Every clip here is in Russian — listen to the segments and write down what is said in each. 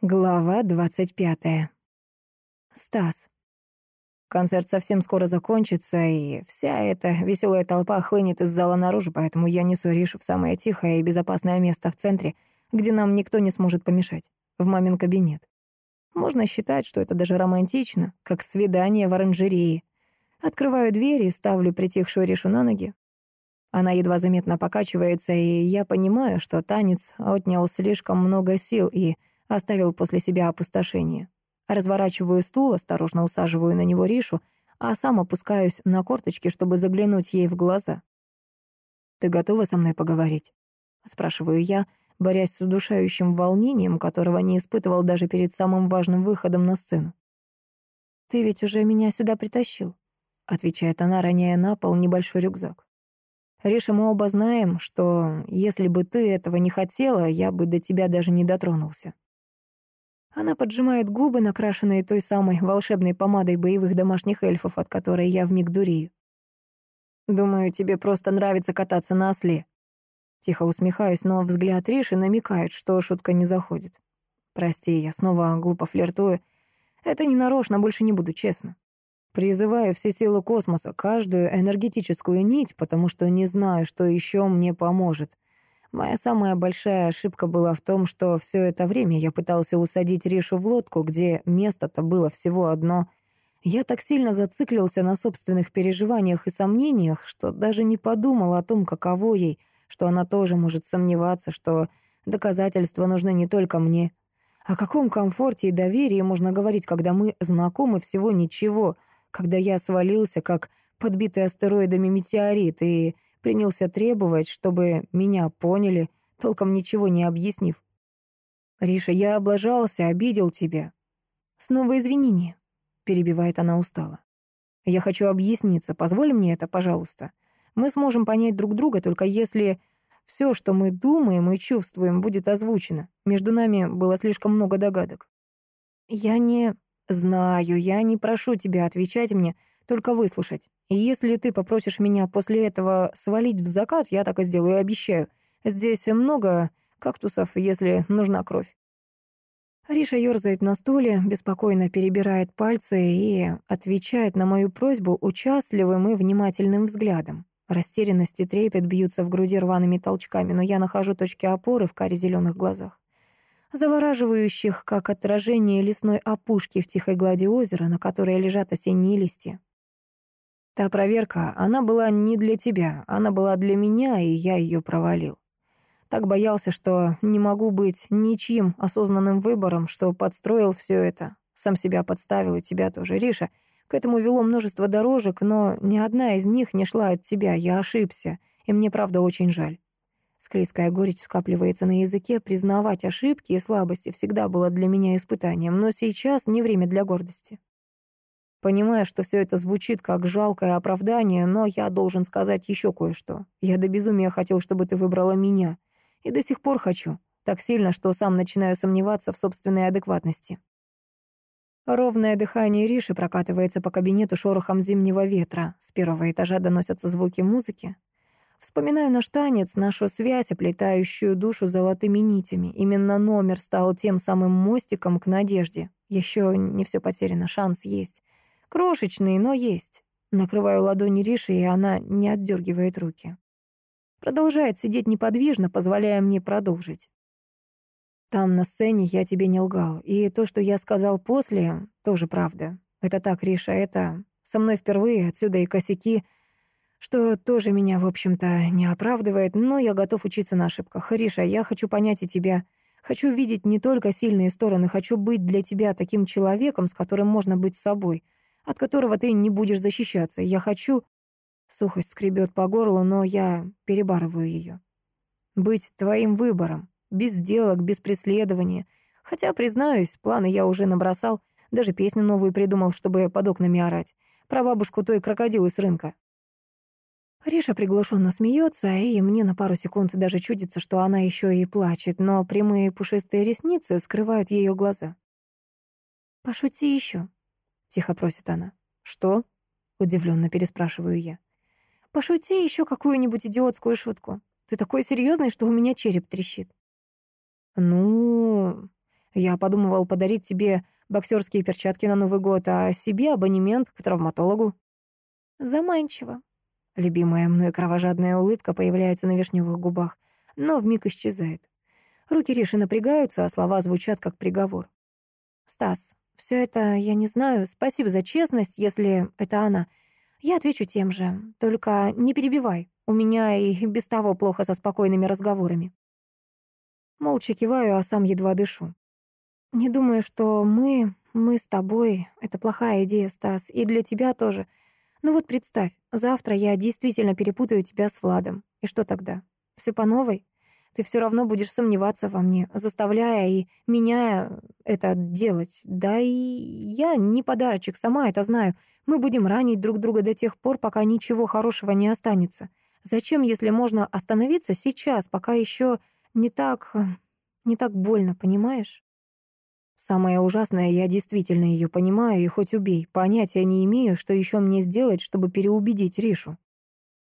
Глава двадцать пятая. Стас. Концерт совсем скоро закончится, и вся эта веселая толпа хлынет из зала наружу, поэтому я несу Ришу в самое тихое и безопасное место в центре, где нам никто не сможет помешать, в мамин кабинет. Можно считать, что это даже романтично, как свидание в оранжерее. Открываю дверь и ставлю притихшую Ришу на ноги. Она едва заметно покачивается, и я понимаю, что танец отнял слишком много сил и оставил после себя опустошение. Разворачиваю стул, осторожно усаживаю на него Ришу, а сам опускаюсь на корточки, чтобы заглянуть ей в глаза. «Ты готова со мной поговорить?» — спрашиваю я, борясь с удушающим волнением, которого не испытывал даже перед самым важным выходом на сцену. «Ты ведь уже меня сюда притащил», — отвечает она, роняя на пол небольшой рюкзак. «Риша, мы оба знаем, что если бы ты этого не хотела, я бы до тебя даже не дотронулся. Она поджимает губы, накрашенные той самой волшебной помадой боевых домашних эльфов, от которой я вмиг дурею. «Думаю, тебе просто нравится кататься на осле». Тихо усмехаюсь, но взгляд Риши намекает, что шутка не заходит. «Прости, я снова глупо флиртую. Это не нарочно, больше не буду, честно. Призываю все силы космоса, каждую энергетическую нить, потому что не знаю, что еще мне поможет. Моя самая большая ошибка была в том, что все это время я пытался усадить Ришу в лодку, где место-то было всего одно. Я так сильно зациклился на собственных переживаниях и сомнениях, что даже не подумал о том, каково ей, что она тоже может сомневаться, что доказательства нужны не только мне. О каком комфорте и доверии можно говорить, когда мы знакомы всего ничего, когда я свалился, как подбитый астероидами метеорит, и принялся требовать, чтобы меня поняли, толком ничего не объяснив. «Риша, я облажался, обидел тебя». «Снова извинения», — перебивает она устало. «Я хочу объясниться, позволь мне это, пожалуйста. Мы сможем понять друг друга, только если все, что мы думаем и чувствуем, будет озвучено. Между нами было слишком много догадок». «Я не...» «Знаю, я не прошу тебя отвечать мне, только выслушать. Если ты попросишь меня после этого свалить в закат, я так и сделаю, обещаю. Здесь много кактусов, если нужна кровь. Риша ёрзает на стуле, беспокойно перебирает пальцы и отвечает на мою просьбу участливым и внимательным взглядом. Растерянность и трепет бьются в груди рваными толчками, но я нахожу точки опоры в каре зеленых глазах. Завораживающих, как отражение лесной опушки в тихой глади озера, на которой лежат осенние листья. Та проверка, она была не для тебя, она была для меня, и я ее провалил. Так боялся, что не могу быть ничьим осознанным выбором, что подстроил все это. Сам себя подставил, и тебя тоже, Риша. К этому вело множество дорожек, но ни одна из них не шла от тебя. Я ошибся, и мне, правда, очень жаль. Склизкая горечь скапливается на языке. Признавать ошибки и слабости всегда было для меня испытанием, но сейчас не время для гордости. Понимая, что все это звучит как жалкое оправдание, но я должен сказать еще кое-что. Я до безумия хотел, чтобы ты выбрала меня. И до сих пор хочу. Так сильно, что сам начинаю сомневаться в собственной адекватности. Ровное дыхание Риши прокатывается по кабинету шорохом зимнего ветра. С первого этажа доносятся звуки музыки. Вспоминаю наш танец, нашу связь, оплетающую душу золотыми нитями. Именно номер стал тем самым мостиком к надежде. Еще не все потеряно, шанс есть. Крошечный, но есть. Накрываю ладони Риши, и она не отдергивает руки. Продолжает сидеть неподвижно, позволяя мне продолжить. Там, на сцене, я тебе не лгал. И то, что я сказал после, тоже правда. Это так, Риша, это со мной впервые, отсюда и косяки, что тоже меня, в общем-то, не оправдывает, но я готов учиться на ошибках. Риша, я хочу понять и тебя. Хочу видеть не только сильные стороны, хочу быть для тебя таким человеком, с которым можно быть собой — от которого ты не будешь защищаться. Я хочу...» Сухость скребет по горлу, но я перебарываю ее. «Быть твоим выбором, без сделок, без преследования. Хотя, признаюсь, планы я уже набросал, даже песню новую придумал, чтобы под окнами орать. Про бабушку той крокодилы с рынка. Риша приглушенно смеется, и мне на пару секунд даже чудится, что она еще и плачет, но прямые пушистые ресницы скрывают ее глаза. «Пошути еще», — тихо просит она. «Что?» — удивленно переспрашиваю я. «Пошути еще какую-нибудь идиотскую шутку. Ты такой серьезный, что у меня череп трещит». «Ну...» Я подумывал подарить тебе боксерские перчатки на Новый год, а себе абонемент к травматологу». Заманчиво. Любимая мной кровожадная улыбка появляется на вишневых губах, но вмиг исчезает. Руки Риши напрягаются, а слова звучат как приговор. «Стас, все это я не знаю. Спасибо за честность, если это она. Я отвечу тем же. Только не перебивай. У меня и без того плохо со спокойными разговорами». Молча киваю, а сам едва дышу. «Не думаю, что мы, мы с тобой — это плохая идея, Стас, и для тебя тоже. Ну вот представь, завтра я действительно перепутаю тебя с Владом. И что тогда? Все по новой? Ты все равно будешь сомневаться во мне, заставляя и меняя это делать. Да и я не подарочек, сама это знаю. Мы будем ранить друг друга до тех пор, пока ничего хорошего не останется. Зачем, если можно остановиться сейчас, пока еще не так... не так больно, понимаешь? Самое ужасное, я действительно ее понимаю, и хоть убей, понятия не имею, что еще мне сделать, чтобы переубедить Ришу.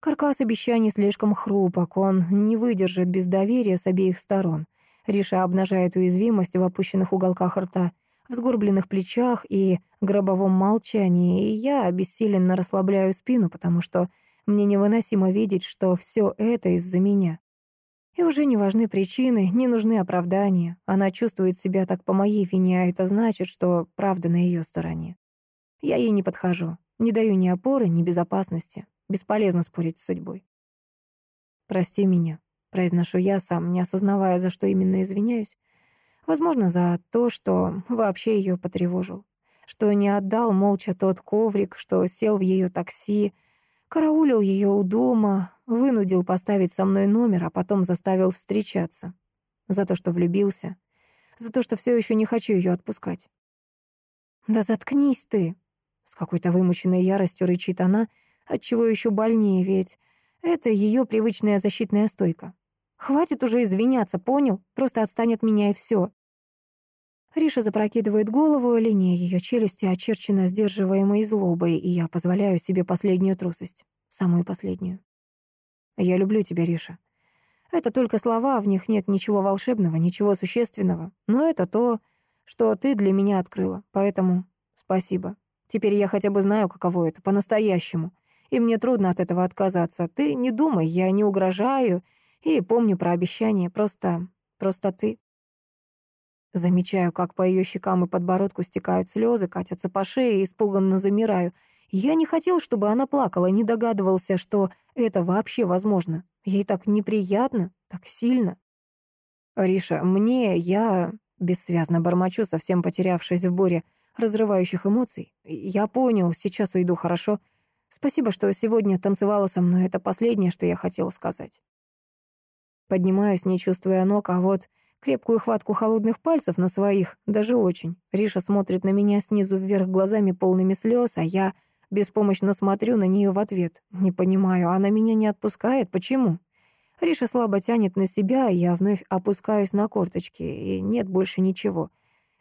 Каркас обещаний слишком хрупок, он не выдержит без доверия с обеих сторон. Риша обнажает уязвимость в опущенных уголках рта, в сгорбленных плечах и гробовом молчании, и я обессиленно расслабляю спину, потому что мне невыносимо видеть, что все это из-за меня. И уже не важны причины, не нужны оправдания. Она чувствует себя так по моей вине, а это значит, что правда на ее стороне. Я ей не подхожу, не даю ни опоры, ни безопасности. Бесполезно спорить с судьбой. «Прости меня», — произношу я сам, не осознавая, за что именно извиняюсь. Возможно, за то, что вообще ее потревожил. Что не отдал молча тот коврик, что сел в ее такси, караулил ее у дома, Вынудил поставить со мной номер, а потом заставил встречаться. За то, что влюбился. За то, что все еще не хочу ее отпускать. «Да заткнись ты!» С какой-то вымученной яростью рычит она, отчего еще больнее, ведь это ее привычная защитная стойка. «Хватит уже извиняться, понял? Просто отстань от меня и все. Риша запрокидывает голову, линия ее челюсти очерчена сдерживаемой злобой, и я позволяю себе последнюю трусость. Самую последнюю. Я люблю тебя, Риша. Это только слова, в них нет ничего волшебного, ничего существенного. Но это то, что ты для меня открыла. Поэтому спасибо. Теперь я хотя бы знаю, каково это, по-настоящему. И мне трудно от этого отказаться. Ты не думай, я не угрожаю. И помню про обещание. Просто... просто ты. Замечаю, как по ее щекам и подбородку стекают слезы, катятся по шее, и испуганно замираю — я не хотел, чтобы она плакала, не догадывался, что это вообще возможно. Ей так неприятно, так сильно. «Риша, мне, я...» Бессвязно бормочу, совсем потерявшись в буре разрывающих эмоций. «Я понял, сейчас уйду, хорошо? Спасибо, что сегодня танцевала со мной, это последнее, что я хотел сказать». Поднимаюсь, не чувствуя ног, а вот крепкую хватку холодных пальцев на своих, даже очень. Риша смотрит на меня снизу вверх глазами полными слез, а я Беспомощно смотрю на нее в ответ. Не понимаю, она меня не отпускает? Почему? Риша слабо тянет на себя, и я вновь опускаюсь на корточки, и нет больше ничего.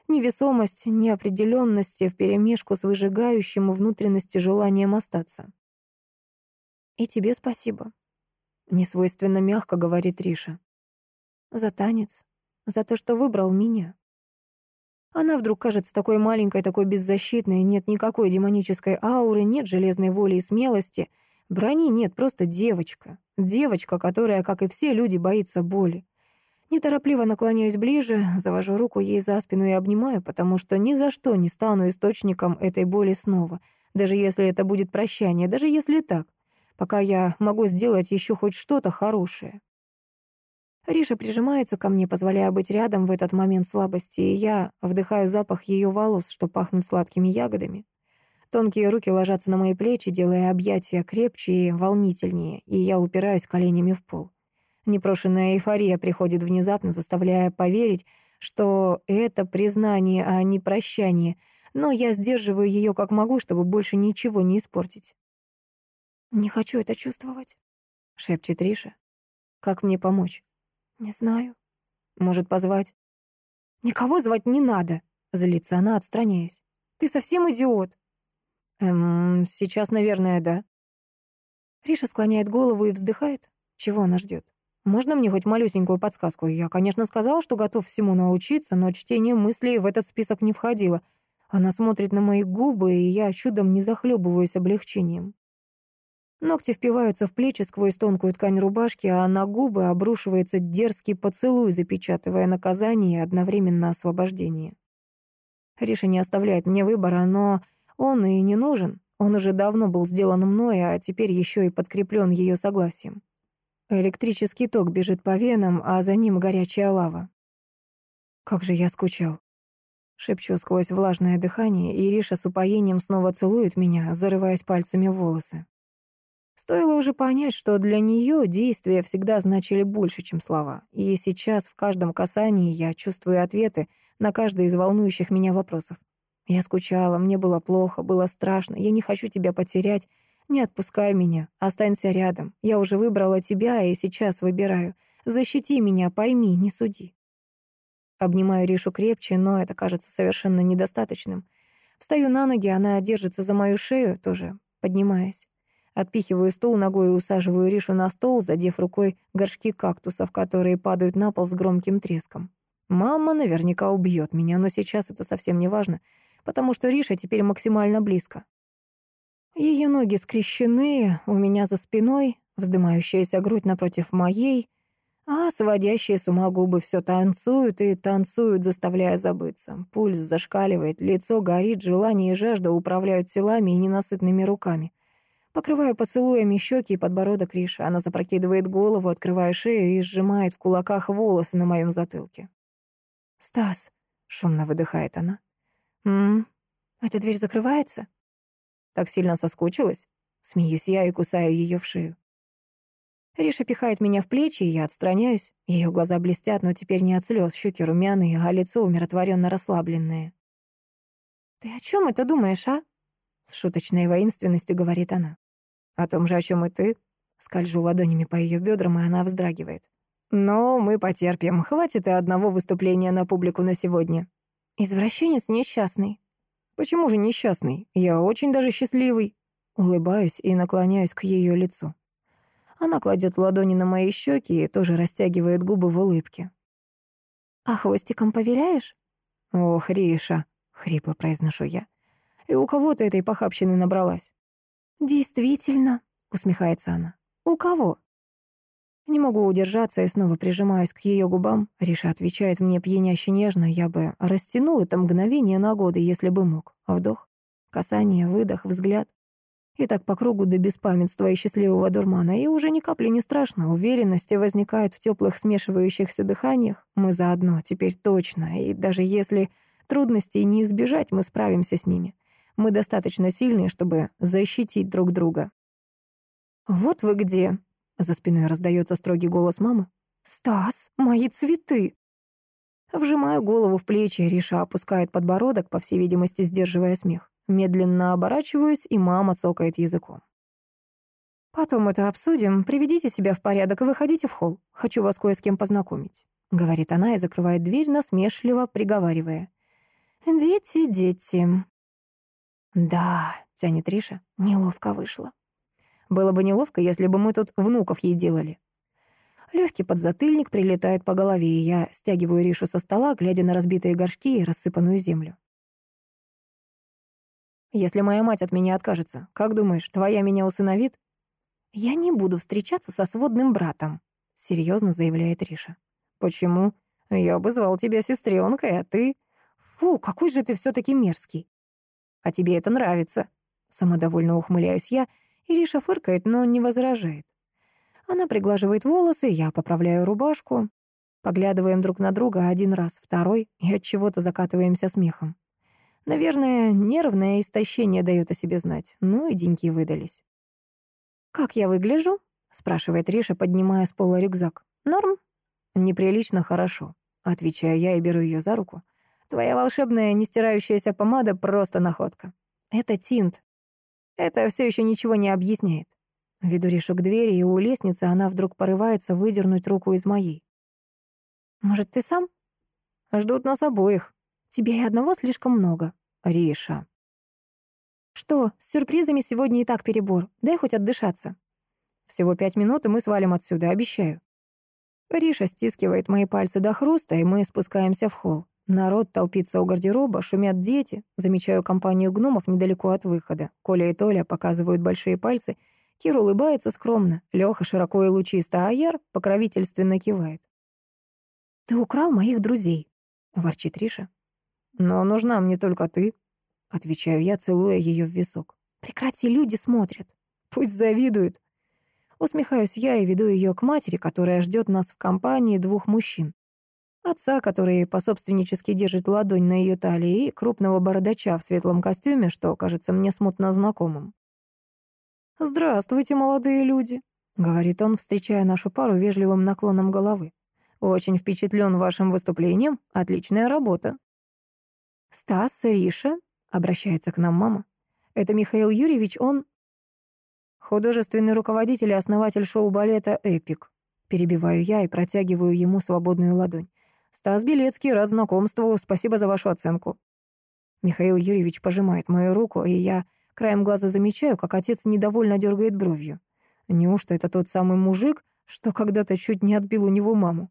Невесомость, неопределенности вперемешку с выжигающим внутренности желанием остаться. «И тебе спасибо», — несвойственно мягко говорит Риша. «За танец, за то, что выбрал меня». Она вдруг кажется такой маленькой, такой беззащитной, нет никакой демонической ауры, нет железной воли и смелости. Брони нет, просто девочка. Девочка, которая, как и все люди, боится боли. Неторопливо наклоняюсь ближе, завожу руку ей за спину и обнимаю, потому что ни за что не стану источником этой боли снова, даже если это будет прощание, даже если так, пока я могу сделать еще хоть что-то хорошее. Риша прижимается ко мне, позволяя быть рядом в этот момент слабости, и я вдыхаю запах ее волос, что пахнут сладкими ягодами. Тонкие руки ложатся на мои плечи, делая объятия крепче и волнительнее, и я упираюсь коленями в пол. Непрошенная эйфория приходит внезапно, заставляя поверить, что это признание, а не прощание, но я сдерживаю ее как могу, чтобы больше ничего не испортить. «Не хочу это чувствовать», — шепчет Риша. «Как мне помочь?» «Не знаю. Может, позвать?» «Никого звать не надо», — злится она, отстраняясь. «Ты совсем идиот?» «Эм, сейчас, наверное, да». Риша склоняет голову и вздыхает. Чего она ждет? Можно мне хоть малюсенькую подсказку? Я, конечно, сказала, что готов всему научиться, но чтение мыслей в этот список не входило. Она смотрит на мои губы, и я чудом не захлебываюсь облегчением. Ногти впиваются в плечи сквозь тонкую ткань рубашки, а на губы обрушивается дерзкий поцелуй, запечатывая наказание и одновременно освобождение. Риша не оставляет мне выбора, но он и не нужен. Он уже давно был сделан мной, а теперь еще и подкреплен ее согласием. Электрический ток бежит по венам, а за ним горячая лава. Как же я скучал. Шепчу сквозь влажное дыхание, и Риша с упоением снова целует меня, зарываясь пальцами в волосы. Стоило уже понять, что для нее действия всегда значили больше, чем слова. И сейчас в каждом касании я чувствую ответы на каждый из волнующих меня вопросов. Я скучала, мне было плохо, было страшно, я не хочу тебя потерять. Не отпускай меня, останься рядом. Я уже выбрала тебя и сейчас выбираю. Защити меня, пойми, не суди. Обнимаю Ришу крепче, но это кажется совершенно недостаточным. Встаю на ноги, она держится за мою шею, тоже поднимаясь. Отпихиваю стул ногой и усаживаю Ришу на стол, задев рукой горшки кактусов, которые падают на пол с громким треском. Мама наверняка убьет меня, но сейчас это совсем не важно, потому что Риша теперь максимально близко. Ее ноги скрещены, у меня за спиной, вздымающаяся грудь напротив моей, а сводящие с ума губы все танцуют и танцуют, заставляя забыться. Пульс зашкаливает, лицо горит, желание и жажда управляют телами и ненасытными руками. Покрываю поцелуями щеки и подбородок Риши. Она запрокидывает голову, открывая шею и сжимает в кулаках волосы на моем затылке. «Стас», — шумно выдыхает она. «М-м, эта дверь закрывается?» Так сильно соскучилась? Смеюсь я и кусаю ее в шею. Риша пихает меня в плечи, и я отстраняюсь. Ее глаза блестят, но теперь не от слез, щеки румяные, а лицо умиротворенно расслабленное. «Ты о чем это думаешь, а?» С шуточной воинственностью говорит она. «О том же, о чем и ты». Скольжу ладонями по ее бедрам, и она вздрагивает. «Но мы потерпим. Хватит и одного выступления на публику на сегодня». «Извращенец несчастный». «Почему же несчастный? Я очень даже счастливый». Улыбаюсь и наклоняюсь к ее лицу. Она кладет ладони на мои щеки и тоже растягивает губы в улыбке. «А хвостиком повеляешь?» «Ох, Риша», — хрипло произношу я. И у кого ты этой похабщины набралась?» «Действительно», — усмехается она. «У кого?» Не могу удержаться и снова прижимаюсь к ее губам. Риша отвечает мне пьяняще нежно. Я бы растянул это мгновение на годы, если бы мог. Вдох, касание, выдох, взгляд. И так по кругу до беспамятства и счастливого дурмана. И уже ни капли не страшно. Уверенность возникает в теплых смешивающихся дыханиях. Мы заодно, теперь точно. И даже если трудностей не избежать, мы справимся с ними. Мы достаточно сильные, чтобы защитить друг друга. «Вот вы где!» — за спиной раздается строгий голос мамы. «Стас, мои цветы!» Вжимаю голову в плечи, Риша опускает подбородок, по всей видимости, сдерживая смех. Медленно оборачиваюсь, и мама цокает языком. «Потом это обсудим. Приведите себя в порядок и выходите в холл. Хочу вас кое с кем познакомить», — говорит она и закрывает дверь, насмешливо приговаривая. «Дети, дети, «Да», — тянет Риша, — «неловко вышло». Было бы неловко, если бы мы тут внуков ей делали. Легкий подзатыльник прилетает по голове, и я стягиваю Ришу со стола, глядя на разбитые горшки и рассыпанную землю. «Если моя мать от меня откажется, как думаешь, твоя меня усыновит?» «Я не буду встречаться со сводным братом», — серьезно заявляет Риша. «Почему? Я бы звал тебя сестренкой, а ты...» «Фу, какой же ты все таки мерзкий!» А тебе это нравится. Самодовольно ухмыляюсь я, и Риша фыркает, но не возражает. Она приглаживает волосы, я поправляю рубашку. Поглядываем друг на друга один раз, второй, и от чего-то закатываемся смехом. Наверное, нервное истощение дает о себе знать. Ну и деньки выдались. «Как я выгляжу?» — спрашивает Риша, поднимая с пола рюкзак. «Норм?» «Неприлично хорошо», — отвечаю я и беру ее за руку. Твоя волшебная нестирающаяся помада просто находка. Это тинт. Это все еще ничего не объясняет. Веду Ришу к двери, и у лестницы она вдруг порывается выдернуть руку из моей. «Может, ты сам?» «Ждут нас обоих. Тебе и одного слишком много, Риша». «Что, с сюрпризами сегодня и так перебор. Дай хоть отдышаться». «Всего пять минут, и мы свалим отсюда, обещаю». Риша стискивает мои пальцы до хруста, и мы спускаемся в холл. Народ толпится у гардероба, шумят дети. Замечаю компанию гномов недалеко от выхода. Коля и Толя показывают большие пальцы. Кир улыбается скромно. Лёха широко и лучисто, а Яр покровительственно кивает. «Ты украл моих друзей», — ворчит Риша. «Но нужна мне только ты», — отвечаю я, целуя ее в висок. «Прекрати, люди смотрят. Пусть завидуют». Усмехаюсь я и веду ее к матери, которая ждет нас в компании двух мужчин. Отца, который пособственнически держит ладонь на ее талии, и крупного бородача в светлом костюме, что кажется мне смутно знакомым. «Здравствуйте, молодые люди», — говорит он, встречая нашу пару вежливым наклоном головы. «Очень впечатлен вашим выступлением. Отличная работа». «Стас, Риша», — обращается к нам мама. «Это Михаил Юрьевич, он...» «Художественный руководитель и основатель шоу-балета «Эпик». Перебиваю я и протягиваю ему свободную ладонь. «Стас Белецкий, рад знакомству. Спасибо за вашу оценку». Михаил Юрьевич пожимает мою руку, и я краем глаза замечаю, как отец недовольно дергает бровью. Неужто это тот самый мужик, что когда-то чуть не отбил у него маму?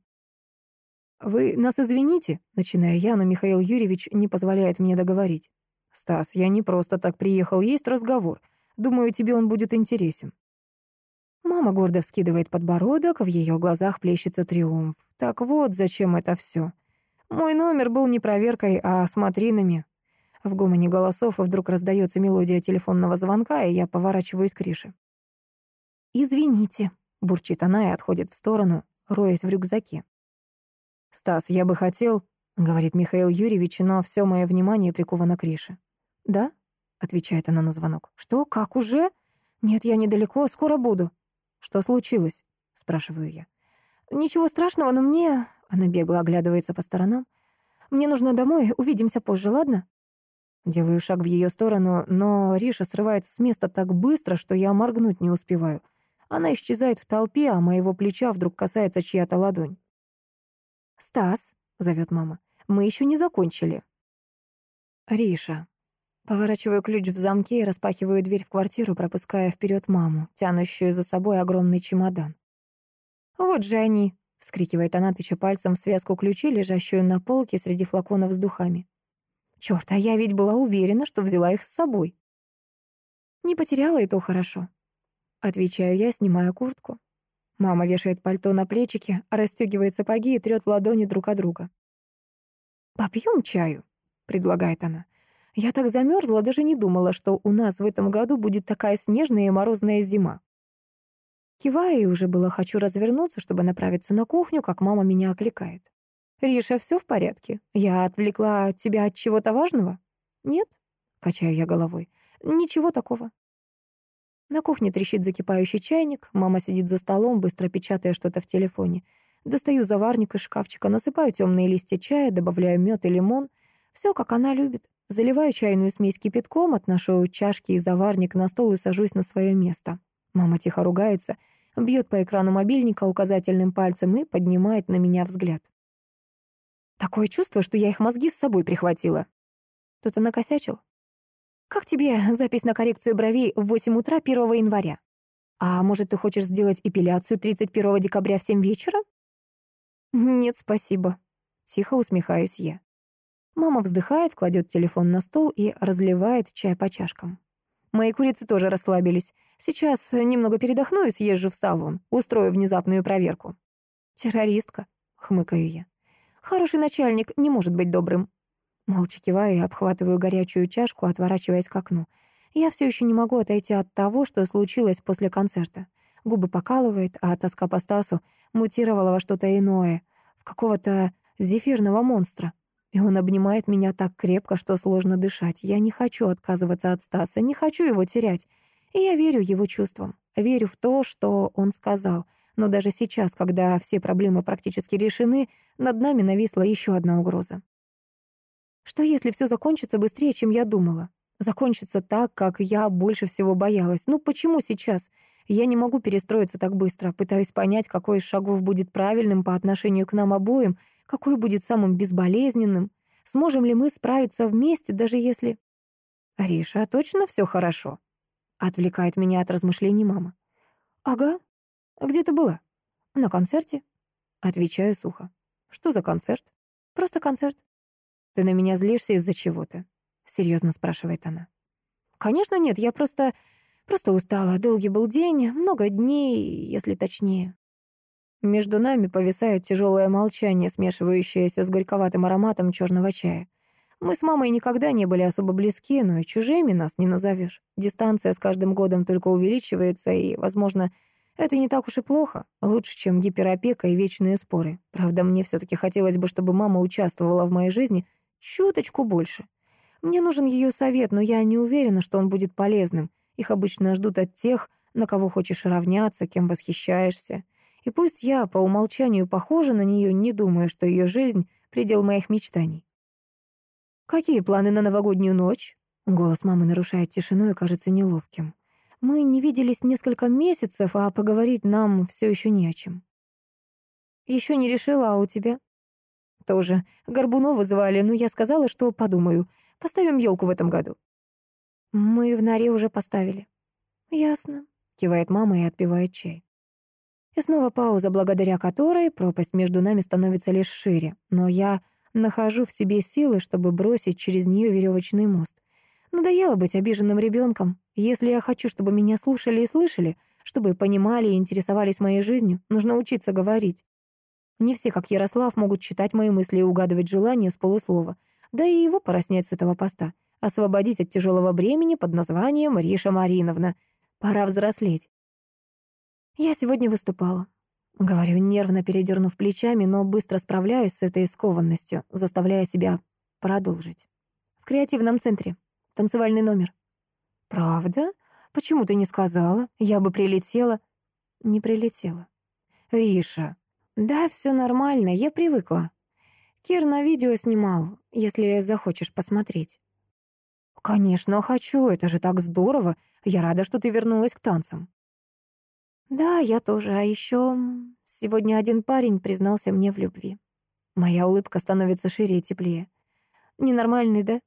«Вы нас извините», — начинаю я, но Михаил Юрьевич не позволяет мне договорить. «Стас, я не просто так приехал, есть разговор. Думаю, тебе он будет интересен». Мама гордо вскидывает подбородок, в ее глазах плещется триумф. Так вот, зачем это все. Мой номер был не проверкой, а смотринами. В гомоне голосов вдруг раздается мелодия телефонного звонка, и я поворачиваюсь к Рише. «Извините», — бурчит она и отходит в сторону, роясь в рюкзаке. «Стас, я бы хотел», — говорит Михаил Юрьевич, но все мое внимание приковано к Рише. «Да?» — отвечает она на звонок. «Что? Как уже? Нет, я недалеко, скоро буду». «Что случилось?» — спрашиваю я. «Ничего страшного, но мне...» Она бегло оглядывается по сторонам. «Мне нужно домой, увидимся позже, ладно?» Делаю шаг в ее сторону, но Риша срывается с места так быстро, что я моргнуть не успеваю. Она исчезает в толпе, а моего плеча вдруг касается чья-то ладонь. «Стас», — зовет мама, — «мы еще не закончили». Риша. Поворачиваю ключ в замке и распахиваю дверь в квартиру, пропуская вперед маму, тянущую за собой огромный чемодан. «Вот же они!» — вскрикивает она, тыча пальцем в связку ключей, лежащую на полке среди флаконов с духами. Черт, а я ведь была уверена, что взяла их с собой. Не потеряла, и то хорошо. Отвечаю я, снимая куртку. Мама вешает пальто на плечики, расстегивает сапоги и трет ладони друг от друга. «Попьем чаю?» — предлагает она. «Я так замерзла, даже не думала, что у нас в этом году будет такая снежная и морозная зима». Киваю и уже было хочу развернуться, чтобы направиться на кухню, как мама меня окликает. «Риша, все в порядке? Я отвлекла тебя от чего-то важного?» «Нет?» — качаю я головой. «Ничего такого». На кухне трещит закипающий чайник, мама сидит за столом, быстро печатая что-то в телефоне. Достаю заварник из шкафчика, насыпаю темные листья чая, добавляю мед и лимон. Все, как она любит. Заливаю чайную смесь кипятком, отношу чашки и заварник на стол и сажусь на свое место. Мама тихо ругается, бьет по экрану мобильника указательным пальцем и поднимает на меня взгляд. Такое чувство, что я их мозги с собой прихватила. Кто-то накосячил? Как тебе запись на коррекцию бровей в 8 утра 1 января? А может, ты хочешь сделать эпиляцию 31 декабря в 7 вечера? Нет, спасибо. Тихо усмехаюсь я. Мама вздыхает, кладет телефон на стол и разливает чай по чашкам. Мои курицы тоже расслабились. Сейчас немного передохну и съезжу в салон, устрою внезапную проверку. Террористка, хмыкаю я. Хороший начальник не может быть добрым. Молча киваю и обхватываю горячую чашку, отворачиваясь к окну. Я все еще не могу отойти от того, что случилось после концерта. Губы покалывает, а тоска по Стасу мутировала во что-то иное, в какого-то зефирного монстра. И он обнимает меня так крепко, что сложно дышать. Я не хочу отказываться от Стаса, не хочу его терять. И я верю его чувствам, верю в то, что он сказал — но даже сейчас, когда все проблемы практически решены, над нами нависла еще одна угроза. Что если все закончится быстрее, чем я думала? Закончится так, как я больше всего боялась. Ну почему сейчас? Я не могу перестроиться так быстро. Пытаюсь понять, какой из шагов будет правильным по отношению к нам обоим, какой будет самым безболезненным. Сможем ли мы справиться вместе, даже если... «Ариша, точно все хорошо?» Отвлекает меня от размышлений мама. «Ага, «Где ты была?» «На концерте». Отвечаю сухо. Что за концерт? Просто концерт. Ты на меня злишься из-за чего-то? Серьезно спрашивает она. Конечно нет, я просто... Просто устала. Долгий был день, много дней, если точнее. Между нами повисает тяжелое молчание, смешивающееся с горьковатым ароматом черного чая. Мы с мамой никогда не были особо близки, но и чужими нас не назовешь. Дистанция с каждым годом только увеличивается, и, возможно, это не так уж и плохо. Лучше, чем гиперопека и вечные споры. Правда, мне все-таки хотелось бы, чтобы мама участвовала в моей жизни чуточку больше. Мне нужен ее совет, но я не уверена, что он будет полезным. Их обычно ждут от тех, на кого хочешь равняться, кем восхищаешься. И пусть я по умолчанию похожа на нее, не думаю, что ее жизнь — предел моих мечтаний. «Какие планы на новогоднюю ночь?» Голос мамы нарушает тишину и кажется неловким. «Мы не виделись несколько месяцев, а поговорить нам все еще не о чем». «Еще не решила, а у тебя?» «Тоже. Горбунова звали, но я сказала, что подумаю. Поставим елку в этом году». «Мы в норе уже поставили». «Ясно», — кивает мама и отпивает чай. И снова пауза, благодаря которой пропасть между нами становится лишь шире. Но я Нахожу в себе силы, чтобы бросить через нее веревочный мост. Надоело быть обиженным ребенком. Если я хочу, чтобы меня слушали и слышали, чтобы понимали и интересовались моей жизнью, нужно учиться говорить. Не все, как Ярослав, могут читать мои мысли и угадывать желания с полуслова. Да и его пора снять с этого поста. Освободить от тяжелого бремени под названием Риша Мариновна. Пора взрослеть. Я сегодня выступала. Говорю, нервно передернув плечами, но быстро справляюсь с этой скованностью, заставляя себя продолжить. В креативном центре. Танцевальный номер. Правда? Почему ты не сказала? Я бы прилетела. Не прилетела. Риша. Да, все нормально, я привыкла. Кир на видео снимал, если захочешь посмотреть. Конечно, хочу, это же так здорово. Я рада, что ты вернулась к танцам. Да, я тоже. А еще сегодня один парень признался мне в любви. Моя улыбка становится шире и теплее. Ненормальный, да?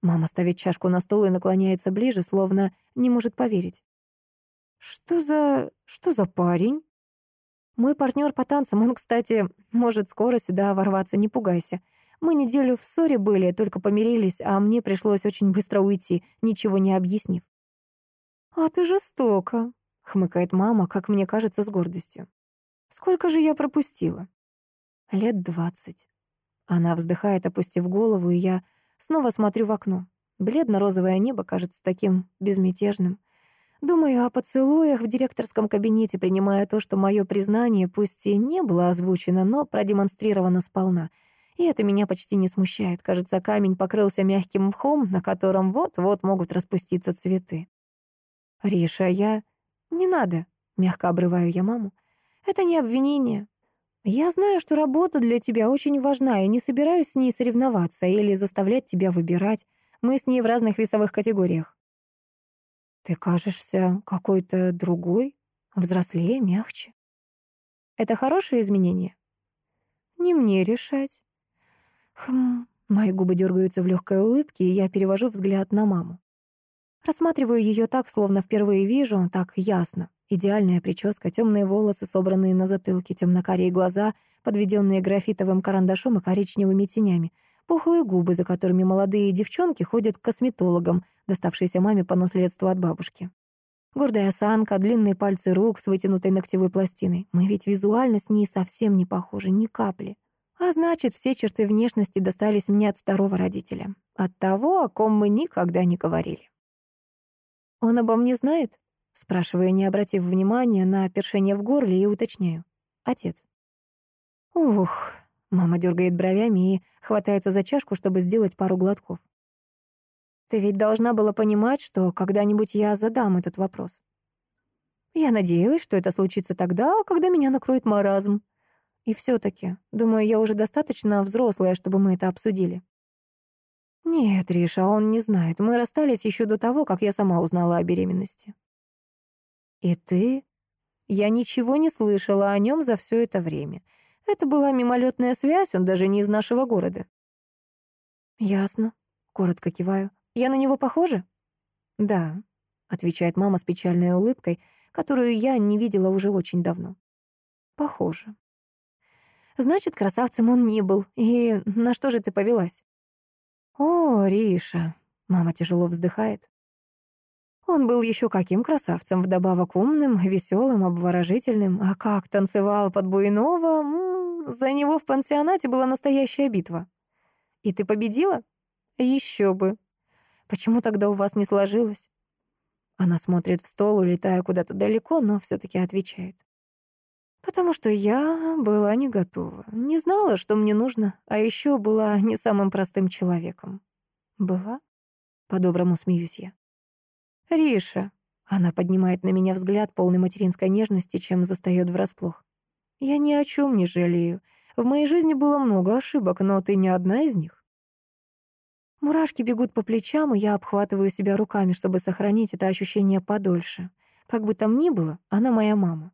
Мама ставит чашку на стол и наклоняется ближе, словно не может поверить. Что за... что за парень? Мой партнер по танцам, он, кстати, может скоро сюда ворваться, не пугайся. Мы неделю в ссоре были, только помирились, а мне пришлось очень быстро уйти, ничего не объяснив. «А ты жестоко», хмыкает мама, как мне кажется, с гордостью. Сколько же я пропустила? Лет двадцать. Она вздыхает, опустив голову, и я снова смотрю в окно. Бледно-розовое небо кажется таким безмятежным. Думаю о поцелуях в директорском кабинете, принимая то, что мое признание, пусть и не было озвучено, но продемонстрировано сполна. И это меня почти не смущает. Кажется, камень покрылся мягким мхом, на котором вот-вот могут распуститься цветы. «Риша, я...» «Не надо», — мягко обрываю я маму. «Это не обвинение. Я знаю, что работа для тебя очень важна, и не собираюсь с ней соревноваться или заставлять тебя выбирать. Мы с ней в разных весовых категориях». «Ты кажешься какой-то другой, взрослее, мягче». «Это хорошее изменение?» «Не мне решать». «Хм...» Мои губы дергаются в легкой улыбке, и я перевожу взгляд на маму. Рассматриваю ее так, словно впервые вижу, так ясно. Идеальная прическа, темные волосы, собранные на затылке, темно-карие глаза, подведенные графитовым карандашом и коричневыми тенями, пухлые губы, за которыми молодые девчонки ходят к косметологам, доставшиеся маме по наследству от бабушки. Гордая осанка, длинные пальцы рук с вытянутой ногтевой пластиной. Мы ведь визуально с ней совсем не похожи, ни капли. А значит, все черты внешности достались мне от второго родителя. От того, о ком мы никогда не говорили. «Он обо мне знает?» Спрашиваю, не обратив внимания на першение в горле, и уточняю. «Отец». «Ух...» Мама дергает бровями и хватается за чашку, чтобы сделать пару глотков. «Ты ведь должна была понимать, что когда-нибудь я задам этот вопрос». Я надеялась, что это случится тогда, когда меня накроет маразм. И все таки думаю, я уже достаточно взрослая, чтобы мы это обсудили. «Нет, Риша, он не знает. Мы расстались еще до того, как я сама узнала о беременности». «И ты?» Я ничего не слышала о нем за все это время. Это была мимолетная связь, он даже не из нашего города. «Ясно», — коротко киваю. «Я на него похожа?» «Да», — отвечает мама с печальной улыбкой, которую я не видела уже очень давно. «Похоже». Значит, красавцем он не был. И на что же ты повелась? О, Риша. Мама тяжело вздыхает. Он был еще каким красавцем, вдобавок умным, веселым, обворожительным. А как танцевал под Буйнова, м -м, за него в пансионате была настоящая битва. И ты победила? Еще бы. Почему тогда у вас не сложилось? Она смотрит в стол, улетая куда-то далеко, но все таки отвечает. Потому что я была не готова, не знала, что мне нужно, а еще была не самым простым человеком. Была? По-доброму смеюсь я. Риша. Она поднимает на меня взгляд, полный материнской нежности, чем застаёт врасплох. Я ни о чем не жалею. В моей жизни было много ошибок, но ты не одна из них. Мурашки бегут по плечам, и я обхватываю себя руками, чтобы сохранить это ощущение подольше. Как бы там ни было, она моя мама.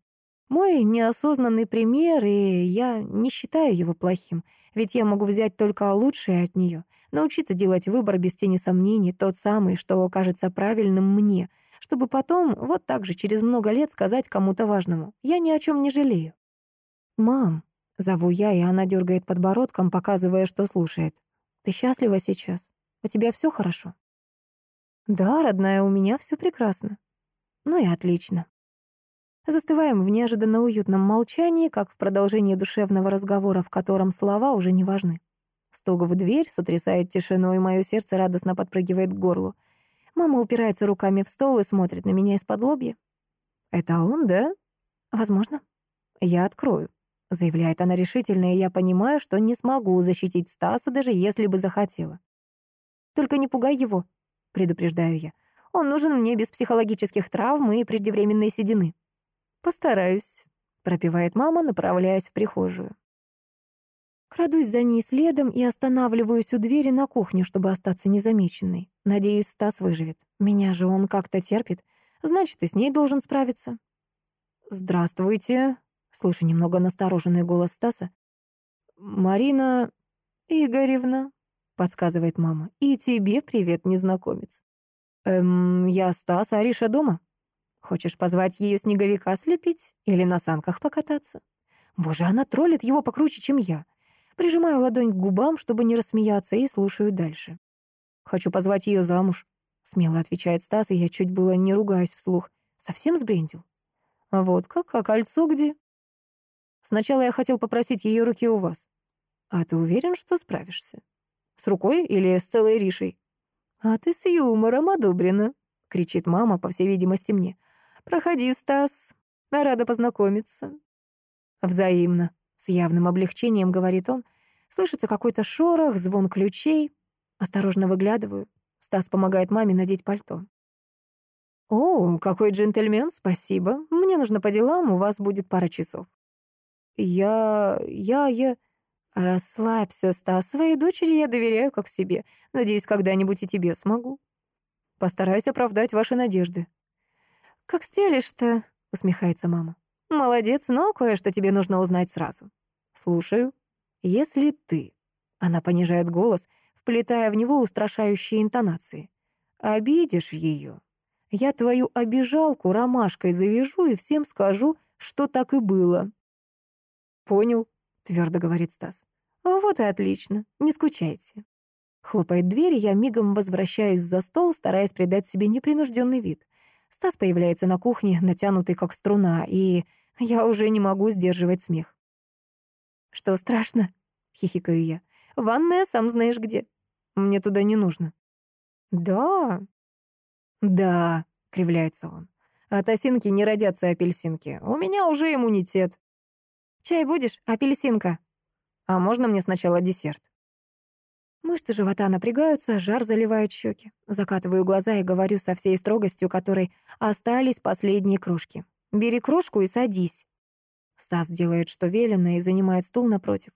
Мой неосознанный пример, и я не считаю его плохим, ведь я могу взять только лучшее от нее, научиться делать выбор без тени сомнений, тот самый, что кажется правильным мне, чтобы потом вот так же через много лет сказать кому-то важному «я ни о чем не жалею». «Мам», — зову я, и она дергает подбородком, показывая, что слушает. «Ты счастлива сейчас? У тебя все хорошо?» «Да, родная, у меня все прекрасно». «Ну и отлично». Застываем в неожиданно уютном молчании, как в продолжении душевного разговора, в котором слова уже не важны. Стук в дверь сотрясает тишину, и мое сердце радостно подпрыгивает к горлу. Мама упирается руками в стол и смотрит на меня из-под лобья. «Это он, да?» «Возможно». «Я открою», — заявляет она решительно, и я понимаю, что не смогу защитить Стаса, даже если бы захотела. «Только не пугай его», — предупреждаю я. «Он нужен мне без психологических травм и преждевременной седины». «Постараюсь», — пропевает мама, направляясь в прихожую. Крадусь за ней следом и останавливаюсь у двери на кухню, чтобы остаться незамеченной. Надеюсь, Стас выживет. Меня же он как-то терпит. Значит, и с ней должен справиться. «Здравствуйте», — слышу немного настороженный голос Стаса. «Марина Игоревна», — подсказывает мама. «И тебе привет, незнакомец». «Эм, я Стас, Ариша дома?» Хочешь позвать ее снеговика слепить или на санках покататься? Боже, она троллит его покруче, чем я. Прижимаю ладонь к губам, чтобы не рассмеяться, и слушаю дальше. «Хочу позвать ее замуж», — смело отвечает Стас, и я чуть было не ругаюсь вслух. Совсем сбрендил? Вот как, а кольцо где? Сначала я хотел попросить ее руки у вас. А ты уверен, что справишься? С рукой или с целой ришей? А ты с юмором одобрена, кричит мама, по всей видимости, мне. «Проходи, Стас. Рада познакомиться». «Взаимно», — с явным облегчением говорит он. Слышится какой-то шорох, звон ключей. Осторожно выглядываю. Стас помогает маме надеть пальто. «О, какой джентльмен, спасибо. Мне нужно по делам, у вас будет пара часов». «Я... я... я...» «Расслабься, Стас. Своей дочери я доверяю как себе. Надеюсь, когда-нибудь и тебе смогу. Постараюсь оправдать ваши надежды. «Как стелишь-то?» — усмехается мама. «Молодец, но кое-что тебе нужно узнать сразу». «Слушаю. Если ты...» Она понижает голос, вплетая в него устрашающие интонации. «Обидишь ее. Я твою обижалку ромашкой завяжу и всем скажу, что так и было». «Понял», — твердо говорит Стас. «Вот и отлично. Не скучайте». Хлопает дверь, я мигом возвращаюсь за стол, стараясь придать себе непринужденный вид. Стас появляется на кухне, натянутый как струна, и я уже не могу сдерживать смех. «Что страшно?» — хихикаю я. «Ванная сам знаешь где. Мне туда не нужно». «Да». «Да», — кривляется он. «От осинки не родятся апельсинки. У меня уже иммунитет». «Чай будешь, апельсинка?» «А можно мне сначала десерт?» Мышцы живота напрягаются, жар заливает щеки. Закатываю глаза и говорю со всей строгостью, которой остались последние кружки. «Бери кружку и садись». Стас делает, что велено, и занимает стул напротив.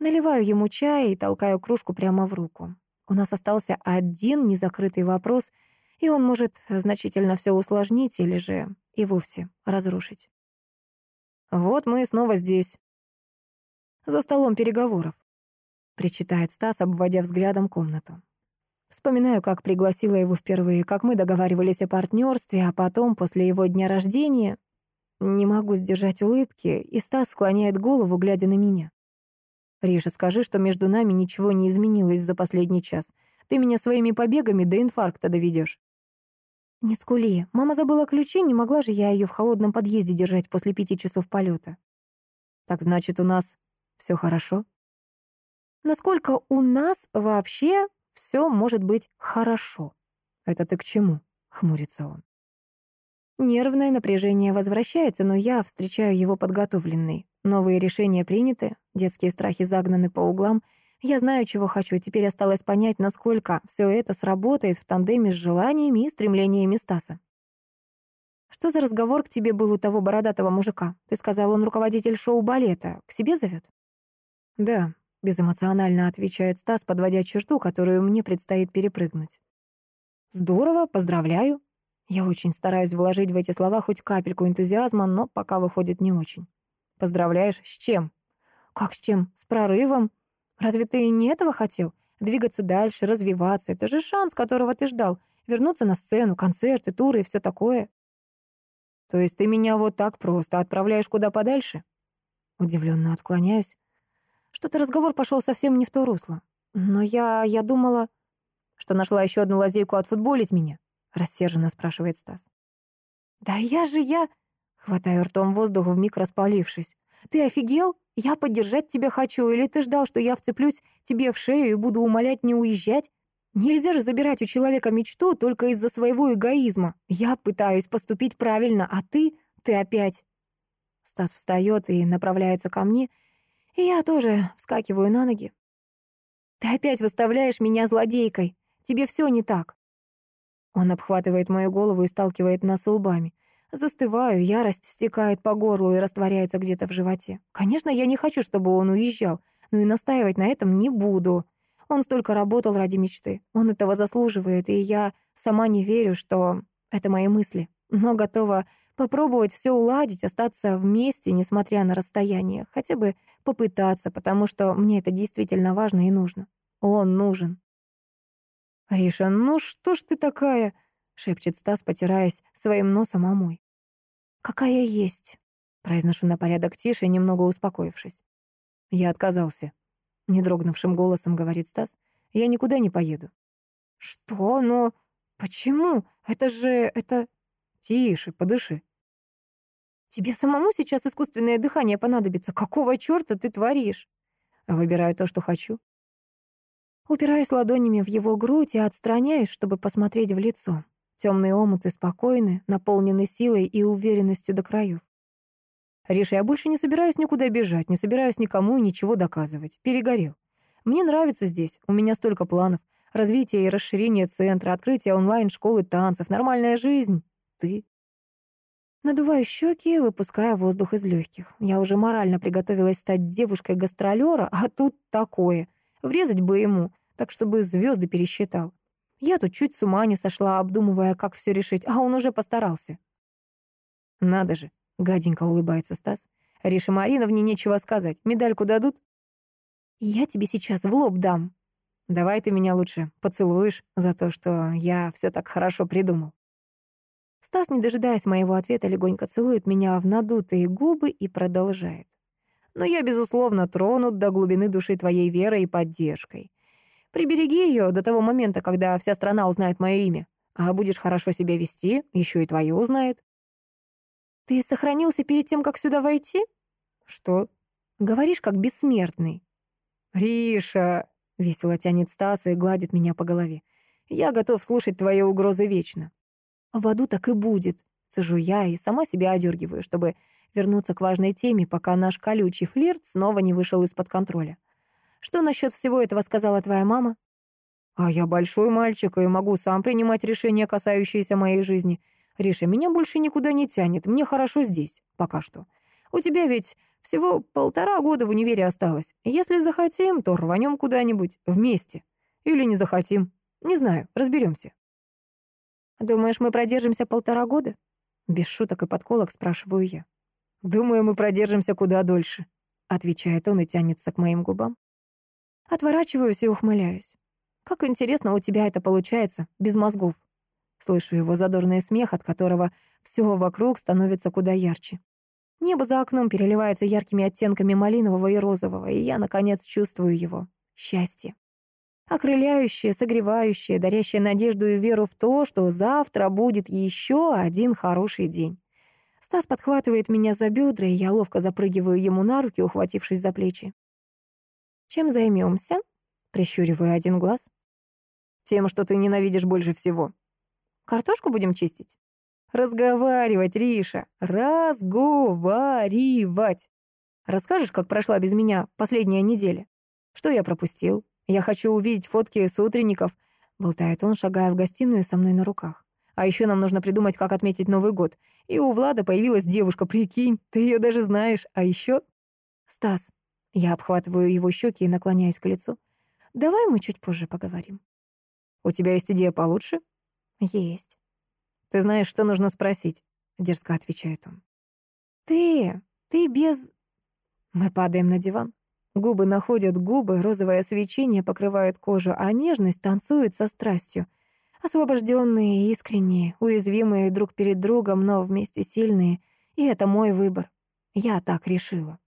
Наливаю ему чай и толкаю кружку прямо в руку. У нас остался один незакрытый вопрос, и он может значительно все усложнить или же и вовсе разрушить. Вот мы снова здесь. За столом переговоров причитает Стас, обводя взглядом комнату. Вспоминаю, как пригласила его впервые, как мы договаривались о партнерстве, а потом, после его дня рождения, не могу сдержать улыбки, и Стас склоняет голову, глядя на меня. Риша, скажи, что между нами ничего не изменилось за последний час. Ты меня своими побегами до инфаркта доведешь. Не скули. Мама забыла ключи, не могла же я ее в холодном подъезде держать после пяти часов полета. Так значит, у нас все хорошо? Насколько у нас вообще все может быть хорошо? Это ты к чему? Хмурится он. Нервное напряжение возвращается, но я встречаю его подготовленный. Новые решения приняты, детские страхи загнаны по углам. Я знаю, чего хочу, теперь осталось понять, насколько все это сработает в тандеме с желаниями и стремлениями Стаса. «Что за разговор к тебе был у того бородатого мужика? Ты сказал, он руководитель шоу балета. К себе зовет?» «Да», — безэмоционально отвечает Стас, подводя черту, которую мне предстоит перепрыгнуть. «Здорово, поздравляю», я очень стараюсь вложить в эти слова хоть капельку энтузиазма, но пока выходит не очень. Поздравляешь? С чем? Как с чем? С прорывом? Разве ты не этого хотел? Двигаться дальше, развиваться. Это же шанс, которого ты ждал. Вернуться на сцену, концерты, туры и все такое. То есть ты меня вот так просто отправляешь куда подальше? Удивленно отклоняюсь. Что-то разговор пошел совсем не в то русло. Но я... я думала, что нашла еще одну лазейку отфутболить меня. Рассерженно спрашивает Стас. «Да я же я...» Хватаю ртом воздух, вмиг распалившись. «Ты офигел? Я поддержать тебя хочу, или ты ждал, что я вцеплюсь тебе в шею и буду умолять не уезжать? Нельзя же забирать у человека мечту только из-за своего эгоизма. Я пытаюсь поступить правильно, а ты... ты опять...» Стас встает и направляется ко мне, и я тоже вскакиваю на ноги. «Ты опять выставляешь меня злодейкой. Тебе все не так. Он обхватывает мою голову и сталкивает нас лбами. Застываю, ярость стекает по горлу и растворяется где-то в животе. Конечно, я не хочу, чтобы он уезжал, но и настаивать на этом не буду. Он столько работал ради мечты. Он этого заслуживает, и я сама не верю, что это мои мысли. Но готова попробовать все уладить, остаться вместе, несмотря на расстояние. Хотя бы попытаться, потому что мне это действительно важно и нужно. Он нужен. «Риша, ну что ж ты такая?» — шепчет Стас, потираясь своим носом о мой. «Какая есть?» — произношу на порядок тише, немного успокоившись. «Я отказался», — недрогнувшим голосом говорит Стас. «Я никуда не поеду». «Что? Но почему? Это же... это...» «Тише, подыши». «Тебе самому сейчас искусственное дыхание понадобится. Какого черта ты творишь?» «Выбираю то, что хочу». Упираюсь ладонями в его грудь и отстраняюсь, чтобы посмотреть в лицо. Темные омуты спокойны, наполнены силой и уверенностью до краев. Риша, я больше не собираюсь никуда бежать, не собираюсь никому и ничего доказывать. Перегорел. Мне нравится здесь, у меня столько планов. Развитие и расширение центра, открытие онлайн-школы танцев, нормальная жизнь. Ты. Надуваю щеки, выпуская воздух из легких. Я уже морально приготовилась стать девушкой гастролера, а тут такое. Врезать бы ему, так чтобы звезды пересчитал. Я тут чуть с ума не сошла, обдумывая, как все решить, а он уже постарался. «Надо же», — гаденько улыбается Стас. «Рише Мариновне нечего сказать. Медальку дадут?» «Я тебе сейчас в лоб дам». «Давай ты меня лучше поцелуешь за то, что я все так хорошо придумал». Стас, не дожидаясь моего ответа, легонько целует меня в надутые губы и продолжает но я, безусловно, тронут до глубины души твоей верой и поддержкой. Прибереги ее до того момента, когда вся страна узнает мое имя. А будешь хорошо себя вести, еще и твое узнает. Ты сохранился перед тем, как сюда войти? Что? Говоришь, как бессмертный. Риша, весело тянет Стас и гладит меня по голове. Я готов слушать твои угрозы вечно. В аду так и будет, цежу я и сама себя одергиваю, чтобы вернуться к важной теме, пока наш колючий флирт снова не вышел из-под контроля. Что насчет всего этого сказала твоя мама? А я большой мальчик и могу сам принимать решения, касающиеся моей жизни. Риша, меня больше никуда не тянет, мне хорошо здесь, пока что. У тебя ведь всего полтора года в универе осталось. Если захотим, то рванем куда-нибудь вместе. Или не захотим. Не знаю, разберемся. Думаешь, мы продержимся полтора года? Без шуток и подколок спрашиваю я. «Думаю, мы продержимся куда дольше», — отвечает он и тянется к моим губам. Отворачиваюсь и ухмыляюсь. «Как интересно у тебя это получается, без мозгов». Слышу его задорный смех, от которого все вокруг становится куда ярче. Небо за окном переливается яркими оттенками малинового и розового, и я, наконец, чувствую его. Счастье. Окрыляющее, согревающее, дарящее надежду и веру в то, что завтра будет еще один хороший день. Стас подхватывает меня за бедра, и я ловко запрыгиваю ему на руки, ухватившись за плечи. «Чем займемся? прищуриваю один глаз. «Тем, что ты ненавидишь больше всего. Картошку будем чистить?» «Разговаривать, Риша, разговаривать!» «Расскажешь, как прошла без меня последняя неделя? Что я пропустил? Я хочу увидеть фотки с утренников», — болтает он, шагая в гостиную со мной на руках. «А еще нам нужно придумать, как отметить Новый год. И у Влада появилась девушка, прикинь, ты ее даже знаешь. А еще...» «Стас, я обхватываю его щеки и наклоняюсь к лицу. «Давай мы чуть позже поговорим». «У тебя есть идея получше?» «Есть». «Ты знаешь, что нужно спросить?» — дерзко отвечает он. «Ты... ты без...» Мы падаем на диван. Губы находят губы, розовое свечение покрывает кожу, а нежность танцует со страстью. Освобожденные, искренние, уязвимые друг перед другом, но вместе сильные. И это мой выбор. Я так решила.